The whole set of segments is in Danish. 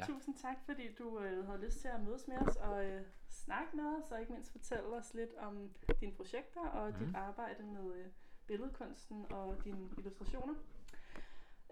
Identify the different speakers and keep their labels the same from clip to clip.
Speaker 1: Ja.
Speaker 2: tusind tak, fordi du øh, havde lyst til at mødes med os og øh, snakke med os, og ikke mindst fortælle os lidt om dine projekter og mm. dit arbejde med øh, billedkunsten og dine illustrationer.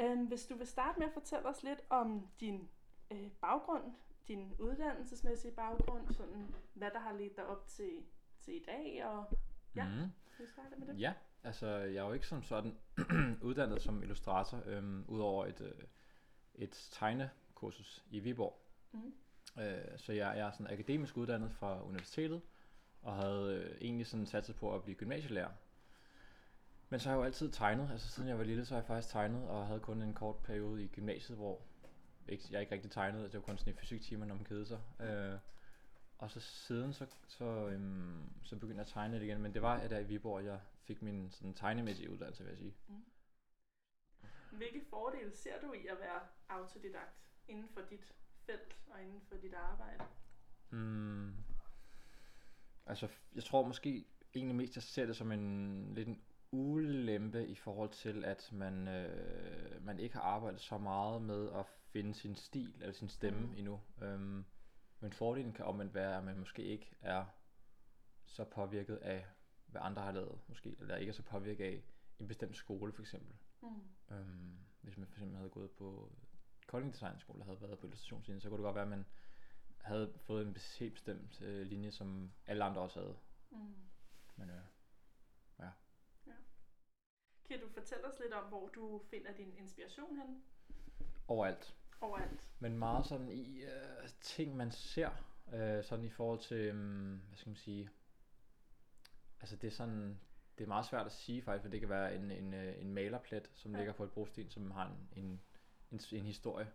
Speaker 2: Øhm, hvis du vil starte med at fortælle os lidt om din øh, baggrund, din uddannelsesmæssige baggrund, sådan, hvad der har ledt dig op til, til i dag, og Ja.
Speaker 1: Mm.
Speaker 2: vil du med det?
Speaker 1: Ja, altså jeg er jo ikke som sådan uddannet som illustrator, øhm, udover et, øh, et tegnekursus i Viborg.
Speaker 2: Mhm.
Speaker 1: Øh, så jeg, jeg er sådan akademisk uddannet fra universitetet, og havde øh, egentlig sådan satset på at blive gymnasielærer. Men så har jeg jo altid tegnet, altså siden jeg var lille, så har jeg faktisk tegnet, og havde kun en kort periode i gymnasiet, hvor ikke, jeg ikke rigtig tegnede, det var kun sådan i fysiktimer, når man kedede sig. Øh, og så siden, så, så, øhm, så begyndte jeg at tegne lidt igen, men det var der i Viborg, jeg fik min sådan, tegnemæssige uddannelse, vil jeg sige.
Speaker 2: Hvilke fordele ser du i at være autodidakt inden for dit felt og inden for dit arbejde?
Speaker 1: Mm. Altså, jeg tror måske egentlig mest, jeg ser det som en lidt en ulempe i forhold til, at man, øh, man ikke har arbejdet så meget med at finde sin stil eller sin stemme
Speaker 2: Mm.
Speaker 1: endnu. Øhm, men fordelen kan omvendt være, at man måske ikke er så påvirket af, hvad andre har lavet, måske, eller ikke er så påvirket af en bestemt skole, for eksempel.
Speaker 2: Mm.
Speaker 1: Øhm, hvis man for eksempel havde gået på Kolding Design Skole og havde været på illustrationslinjen, så kunne det godt være, at man havde fået en helt bestemt øh, linje, som alle andre også havde.
Speaker 2: Mm.
Speaker 1: Men øh,
Speaker 2: Kan du fortælle os lidt om, hvor du finder din inspiration hen?
Speaker 1: overalt.
Speaker 2: Overalt.
Speaker 1: Men meget sådan i øh, ting, man ser, øh, sådan i forhold til, um, hvad skal man sige, altså det er sådan, det er meget svært at sige faktisk, for det kan være en, en, øh, en malerplet, som
Speaker 2: Ja.
Speaker 1: ligger på et brosten, som har en, en, en, en historie.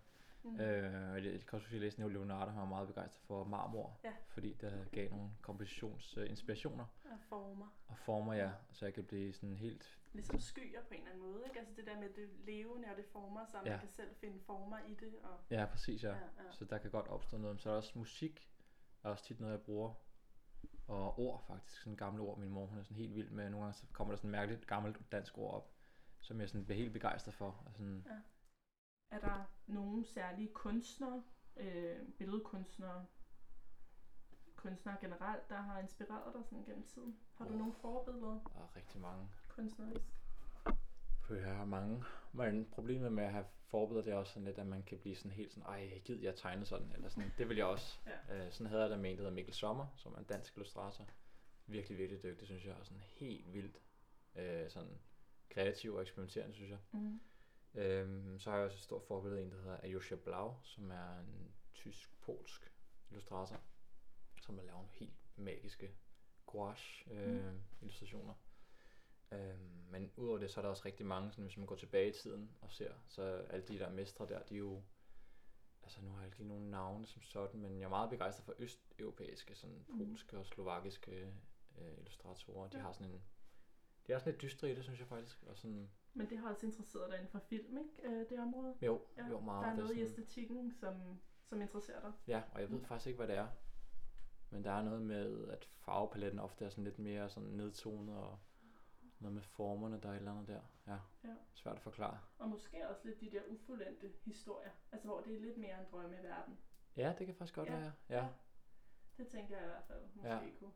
Speaker 2: Mm.
Speaker 1: Øh, det kan også sige, at læse Leonardo, han var meget begejstret for marmor,
Speaker 2: Ja.
Speaker 1: fordi det gav nogle kompositionsinspirationer inspirationer
Speaker 2: Og former.
Speaker 1: og former, ja, så jeg kan blive sådan helt,
Speaker 2: Ligesom skyer på en eller anden måde, ikke? Altså det der med det levende og det former sig, ja.
Speaker 1: Ja.
Speaker 2: man kan selv finde former i det. Og,
Speaker 1: ja præcis, ja.
Speaker 2: ja, ja.
Speaker 1: Så der kan godt opstå noget. Så er der også musik, er også tit noget, jeg bruger. Og ord faktisk, sådan gamle ord. Min mor hun er sådan helt vild med. Nogle gange så kommer der sådan mærkeligt gammelt dansk ord op, som jeg sådan bliver helt begejstret for. Og sådan,
Speaker 2: Er der nogle særlige kunstnere, øh, billedkunstnere, kunstnere generelt, der har inspireret dig sådan gennem tiden? Har du
Speaker 1: Åh.
Speaker 2: nogle forbilleder
Speaker 1: der er rigtig mange.
Speaker 2: kunstnerisk?
Speaker 1: For jeg har mange. Men problemet med at have forbilleder, det er også sådan lidt, at man kan blive sådan helt sådan, ej, gid jeg tegne sådan, eller sådan. Det vil jeg også.
Speaker 2: Ja.
Speaker 1: Øh, sådan havde jeg da med en, der hedder Mikkel Sommer, som er en dansk illustrator. Virkelig, virkelig dygtig, synes jeg. Og sådan helt vildt øh, sådan kreativ og eksperimenterende, synes jeg.
Speaker 2: Mm.
Speaker 1: Øhm, så har jeg også et stort forbillede en, der hedder Ayosha Blau, som er en tysk-polsk illustrator, som har lavet nogle helt magiske gouache øh,
Speaker 2: Mm.
Speaker 1: illustrationer. Øhm, men udover det, så er der også rigtig mange, sådan, hvis man går tilbage i tiden og ser, så alle de der mestre der, de er jo, altså nu har jeg ikke lige nogen navne som sådan, men jeg er meget begejstret for østeuropæiske, sådan
Speaker 2: Mm.
Speaker 1: polske og slovakiske øh, illustratorer. De
Speaker 2: Ja.
Speaker 1: har sådan en, de er sådan lidt dystre i det, synes jeg faktisk, og sådan,
Speaker 2: Men det har også interesseret dig inden for film, ikke? Øh, det område.
Speaker 1: jo,
Speaker 2: Ja,
Speaker 1: jo meget.
Speaker 2: Der er noget i
Speaker 1: sådan-
Speaker 2: æstetikken, som, som interesserer dig.
Speaker 1: Ja, og jeg ved
Speaker 2: Mm.
Speaker 1: faktisk ikke, hvad det er. Men der er noget med, at farvepaletten ofte er sådan lidt mere sådan nedtonet, og noget med formerne, der er et eller andet der. Ja,
Speaker 2: Ja.
Speaker 1: svært at forklare.
Speaker 2: Og måske også lidt de der ufuldendte historier. Altså hvor det er lidt mere en drømmeverden.
Speaker 1: Ja, det kan faktisk godt
Speaker 2: Ja,
Speaker 1: være. Ja,
Speaker 2: Det tænker jeg i hvert fald måske
Speaker 1: Ja.
Speaker 2: kunne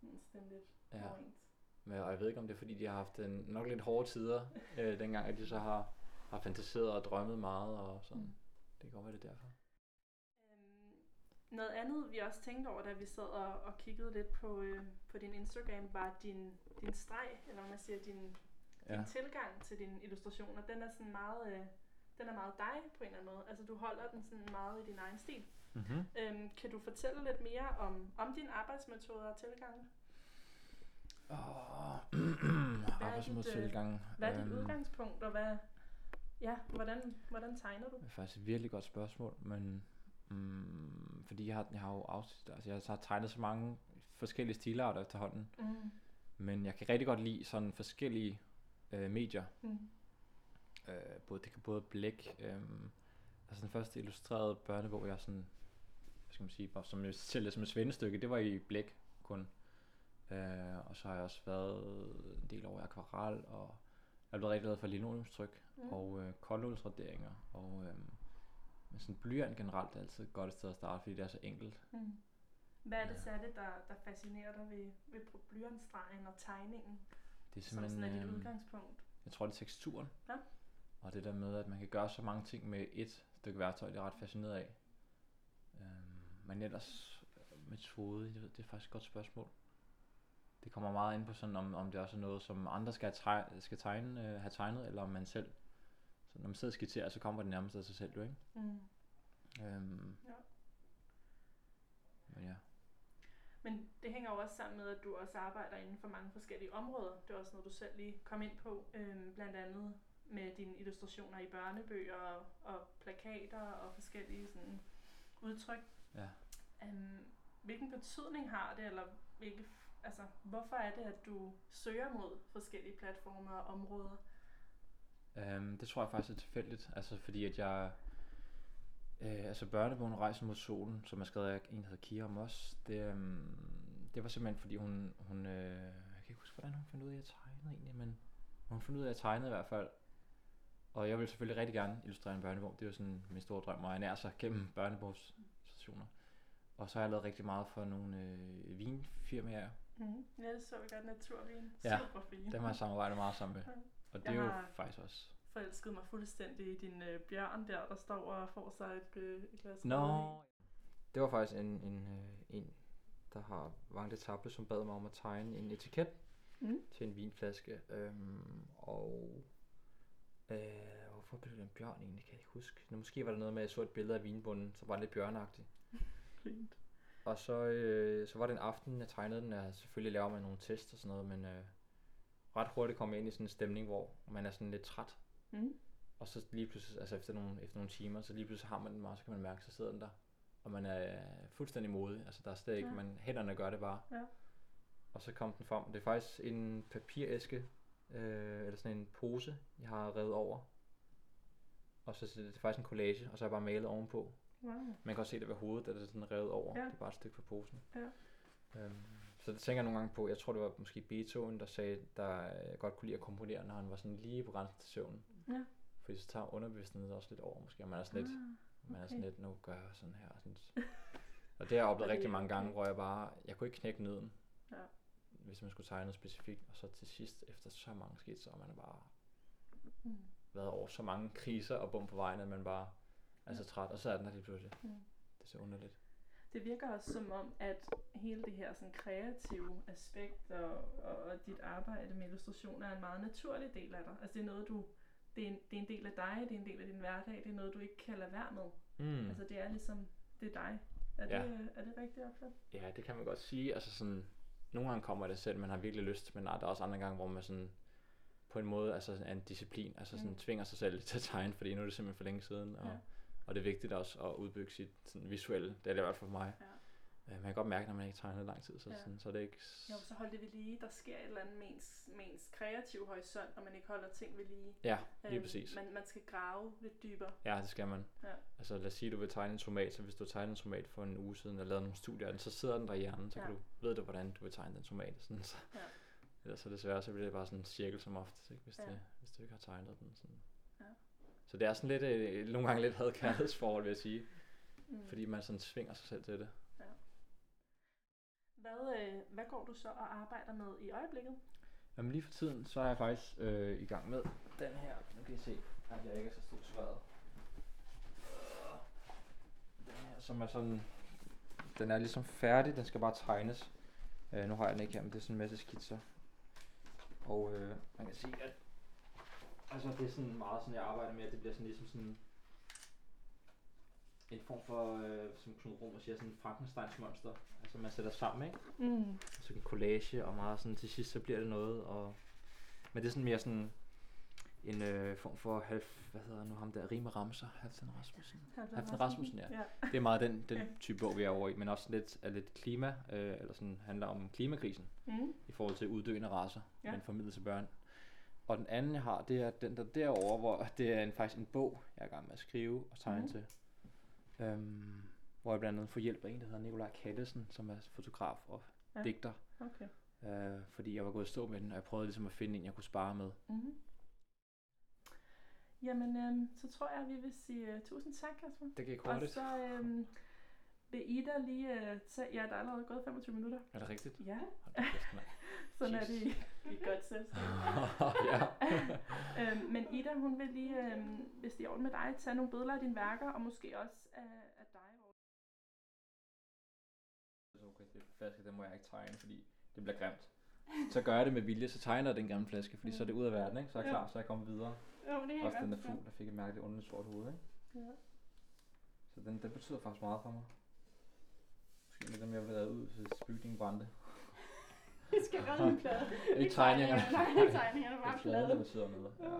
Speaker 2: sådan stemme lidt
Speaker 1: ja.
Speaker 2: overens.
Speaker 1: Men, og jeg ved ikke, om det er, fordi de har haft en, nok lidt hårde tider, øh, dengang, at de så har, har fantaseret og drømmet meget, og sådan.
Speaker 2: Mm.
Speaker 1: Det kan godt være, det er derfor.
Speaker 2: Øhm, noget andet, vi også tænkte over, da vi sad og, og kiggede lidt på, øh, på din Instagram, var din, din streg, eller hvad man siger, din,
Speaker 1: Ja.
Speaker 2: din tilgang til dine illustrationer. Den er sådan meget, øh, den er meget dig på en eller anden måde. Altså du holder den sådan meget i din egen stil.
Speaker 1: Mm-hmm.
Speaker 2: Øhm, kan du fortælle lidt mere om, om dine arbejdsmetoder og tilgange?
Speaker 1: Oh,
Speaker 2: dit, øh,
Speaker 1: arbejdsmodtilgang.
Speaker 2: Hvad er dit
Speaker 1: Øhm,
Speaker 2: udgangspunkt, og hvad, ja, hvordan, hvordan tegner du?
Speaker 1: Det er faktisk et virkelig godt spørgsmål, men mm, fordi jeg har, jeg har jo afs- altså jeg har tegnet så mange forskellige stilarter efterhånden,
Speaker 2: Mm.
Speaker 1: men jeg kan rigtig godt lide sådan forskellige øh, medier.
Speaker 2: Mm.
Speaker 1: Øh, både, det kan både blæk, øh, altså den første illustrerede børnebog, jeg sådan, hvad skal man sige, bare som jeg selv som et svendestykke, det var i blæk kun. Øh, og så har jeg også været en del over i akvarel, og jeg er blevet rigtig glad for linoleumstryk
Speaker 2: Mm.
Speaker 1: og øh, koldnålsraderinger og øh,
Speaker 3: Men sådan blyant generelt er altid et godt sted at starte, fordi det er så enkelt.
Speaker 2: Mm. Hvad er det
Speaker 3: Ja.
Speaker 2: særligt, der, der fascinerer dig ved, ved blyantstregen og tegningen,
Speaker 3: Det er
Speaker 2: som sådan er dit
Speaker 3: øhm,
Speaker 2: udgangspunkt?
Speaker 3: Jeg tror, det er teksturen.
Speaker 2: Ja.
Speaker 3: Og det der med, at man kan gøre så mange ting med et stykke værktøj, det er ret fascineret af. Øhm, men ellers, øh, metode, det, det er faktisk et godt spørgsmål. Kommer meget ind på sådan, om, om det også er noget, som andre skal, tegne, skal tegne, øh, have tegnet, eller om man selv, så når man sidder og skitserer, så kommer det nærmest af sig selv, jo, ikke?
Speaker 2: Mm.
Speaker 3: Øhm,
Speaker 2: Ja.
Speaker 3: Men ja.
Speaker 2: Men det hænger jo også sammen med, at du også arbejder inden for mange forskellige områder. Det er også noget, du selv lige kom ind på. Øhm, blandt andet med dine illustrationer i børnebøger og, og plakater og forskellige sådan, udtryk.
Speaker 3: Ja.
Speaker 2: Øhm, hvilken betydning har det, eller hvilke, altså, hvorfor er det, at du søger mod forskellige platformer og områder?
Speaker 3: Um, det tror jeg faktisk er tilfældigt, altså fordi at jeg, øh, altså børnebogen Rejsen mod solen, som er skrevet af en, der hedder Kira Moss, det, øhm, det var simpelthen fordi hun, hun øh, jeg kan ikke huske, hvordan hun fandt ud af at tegnede, egentlig, men hun fandt ud af at tegnede i hvert fald, og jeg vil selvfølgelig rigtig gerne illustrere en børnebog, det er jo sådan min store drøm, og jeg nær sig gennem børnebogssituationer. Og så har jeg lavet rigtig meget for nogle øh, vinfirmaer,
Speaker 2: Mm. Ja, det så vi godt naturvin.
Speaker 3: Ja,
Speaker 2: Super fint.
Speaker 3: dem har jeg samarbejdet meget sammen med, og det
Speaker 2: Jeg
Speaker 3: er jo
Speaker 2: har-
Speaker 3: faktisk også
Speaker 2: forelskede mig fuldstændig i din øh, bjørn der, der står og får sig et, øh, et glas
Speaker 1: Nå,
Speaker 2: rødvin.
Speaker 1: det var faktisk en, en, øh, en der har Vang Table, som bad mig om at tegne en etiket
Speaker 2: Mm.
Speaker 1: til en vinflaske. Øhm, og øh, hvorfor blev det en bjørn egentlig, kan jeg ikke huske. Nå, måske var det noget med, at jeg så et billede af vinbunden, som var lidt bjørnagtig.
Speaker 2: Fint.
Speaker 1: Og så, øh, så var det en aften, jeg tegnede den. Jeg selvfølgelig laver man nogle tests og sådan noget, men øh, ret hurtigt kom jeg ind i sådan en stemning, hvor man er sådan lidt træt.
Speaker 2: Mm.
Speaker 1: Og så lige pludselig, altså efter nogle, efter nogle timer, så lige pludselig har man den bare, så kan man mærke, så sidder den der. Og man er fuldstændig modig. Altså der er slet ikke,
Speaker 2: Ja.
Speaker 1: man, hænderne gør det bare.
Speaker 2: Ja.
Speaker 1: Og så kom den frem. Det er faktisk en papiræske, øh, eller sådan en pose, jeg har revet over. Og så det er faktisk en collage, og så har jeg bare malet ovenpå.
Speaker 2: Wow.
Speaker 1: Man kan også se det ved hovedet, at det er sådan revet over.
Speaker 2: Ja.
Speaker 1: Det er bare et stykke fra posen.
Speaker 2: Ja.
Speaker 1: Øhm, så det tænker jeg nogle gange på. Jeg tror, det var måske Beethoven, der sagde, der godt kunne lide at komponere, når han var sådan lige på grænsen til søvn.
Speaker 2: Ja.
Speaker 1: Fordi så tager underbevidstheden også lidt over, måske. Og man er sådan lidt,
Speaker 2: Ah,
Speaker 1: man er sådan
Speaker 2: okay.
Speaker 1: lidt, nu gør jeg sådan her. Sådan. Og det har jeg oplevet rigtig
Speaker 2: er
Speaker 1: mange gange,
Speaker 2: okay.
Speaker 1: hvor jeg bare, jeg kunne ikke knække nøden.
Speaker 2: Ja.
Speaker 1: Hvis man skulle tegne noget specifikt. Og så til sidst, efter så mange skitser, og man har bare
Speaker 2: Mm.
Speaker 1: været over så mange kriser og bum på vejen, at man bare er så træt. Og så er den der lige pludselig.
Speaker 2: Mm.
Speaker 1: Det er så underligt.
Speaker 2: Det virker også som om, at hele det her sådan, kreative aspekt og, og, og dit arbejde med illustration er en meget naturlig del af dig. Altså det er noget, du, det er, en, det er en del af dig, det er en del af din hverdag, det er noget, du ikke kan lade være med.
Speaker 1: Mm.
Speaker 2: Altså det er ligesom, det er dig. Er,
Speaker 1: Ja.
Speaker 2: det, er det rigtigt opfattet?
Speaker 1: Ja, det kan man godt sige. Altså sådan, nogle gange kommer det selv, man har virkelig lyst, men der er også andre gange, hvor man sådan på en måde altså er en disciplin, altså sådan
Speaker 2: Mm.
Speaker 1: tvinger sig selv til at tegne, fordi nu er det simpelthen for længe siden, og,
Speaker 2: Ja.
Speaker 1: Og det er vigtigt også at udbygge sit sådan, visuelle, det er det i hvert fald for mig.
Speaker 2: Ja.
Speaker 1: Øh, Man kan godt mærke, når man ikke tegner lang tid, så,
Speaker 2: Ja.
Speaker 1: sådan, så er det ikke...
Speaker 2: Jo, så hold det ved lige. Der sker et eller andet med ens, med ens kreative horisont, når man ikke holder ting ved lige.
Speaker 1: Ja, lige
Speaker 2: Øhm,
Speaker 1: præcis.
Speaker 2: Man, man skal grave lidt dybere.
Speaker 1: Ja, det skal man.
Speaker 2: Ja.
Speaker 1: Altså lad os sige, at du vil tegne en tomat, så hvis du tegner en tomat for en uge siden og lavet nogle studier af den, så sidder den der i hjernen, så
Speaker 2: Ja.
Speaker 1: kan du, ved du, hvordan du vil tegne den tomat. Sådan, så.
Speaker 2: Ja.
Speaker 1: Ellers så desværre, så bliver det bare sådan en cirkel som oftest, ikke, hvis,
Speaker 2: Ja.
Speaker 1: det, hvis du ikke har tegnet den. Sådan.
Speaker 2: Ja.
Speaker 1: Så det er sådan lidt, øh, nogle gange lidt hadkærlighedsforhold, vil jeg sige,
Speaker 2: Mm.
Speaker 1: fordi man sådan svinger sig selv til det.
Speaker 2: Hvad, øh, hvad går du så og arbejder med i øjeblikket?
Speaker 1: Jamen lige for tiden, så er jeg faktisk øh, i gang med den her. Nu kan I se, at jeg ikke er så stort sværet. Den her, som er sådan... Den er ligesom færdig, den skal bare tegnes. Øh, nu har jeg den ikke her, men det er sådan en masse skitser. Og øh, man kan sige, at altså, det er sådan meget sådan, jeg arbejder med, at det bliver sådan ligesom sådan en form for, øh, som Knud Romer siger, sådan en Frankensteins monster. Altså man sætter sammen, ikke?
Speaker 2: Mm.
Speaker 1: så en collage og meget sådan til sidst så bliver det noget og men det er sådan mere sådan en øh, form for halv, hvad hedder nu ham der, Rime Ramser, Halvdan Rasmussen. Halvdan Rasmussen, ja.
Speaker 2: ja.
Speaker 1: Det er meget den, den
Speaker 2: Ja.
Speaker 1: type bog, vi er over i, men også lidt, er lidt klima, øh, eller sådan handler om klimakrisen
Speaker 2: Mm.
Speaker 1: i forhold til uddøende raser,
Speaker 2: ja.
Speaker 1: men formidlet til børn. Og den anden, jeg har, det er den der derovre, hvor det er en, faktisk en bog, jeg er i gang med at skrive og tegne
Speaker 2: Mhm.
Speaker 1: til. Øhm, hvor jeg blandt andet får hjælp af en, der hedder Nikolaj Kattesen, som er fotograf og
Speaker 2: Ja.
Speaker 1: digter.
Speaker 2: Okay.
Speaker 1: Øh, fordi jeg var gået i stå med den, og jeg prøvede ligesom at finde en, jeg kunne spare med.
Speaker 2: Mm. Jamen, øhm, så tror jeg, at vi vil sige uh, tusind tak, Kasper.
Speaker 4: Det gik
Speaker 2: Og
Speaker 4: hurtigt.
Speaker 2: så øhm, vil Ida lige uh, tage... Ja, der er allerede gået 25 minutter.
Speaker 4: Er det rigtigt?
Speaker 2: Ja, sådan er det i, godt selskab.
Speaker 4: ja.
Speaker 2: øhm, men Ida, hun vil lige, øhm, hvis det er i orden med dig, tage nogle billeder af dine værker, og måske også af, af dig. hvor-
Speaker 1: Okay, det flaske, den må jeg ikke tegne, fordi det bliver grimt. Så gør jeg det med vilje, så tegner jeg den gamle flaske, fordi så er det ud af verden, ikke? Så er jeg
Speaker 2: Ja.
Speaker 1: klar, så er jeg kommet videre.
Speaker 2: Jo, det er
Speaker 1: Også den der
Speaker 2: godt.
Speaker 1: fugl, der fik et mærke det underligt sort hoved, ikke?
Speaker 2: Ja.
Speaker 1: Så den, den betyder faktisk meget for mig. Måske med dem, jeg vil have ud, hvis bygningen brændte.
Speaker 2: Vi skal redde en plade.
Speaker 1: Ikke tegningerne.
Speaker 2: Nej, ikke tegningerne, bare
Speaker 1: Det er pladen, der
Speaker 2: pladen.
Speaker 1: betyder noget. Ja.
Speaker 2: Ja.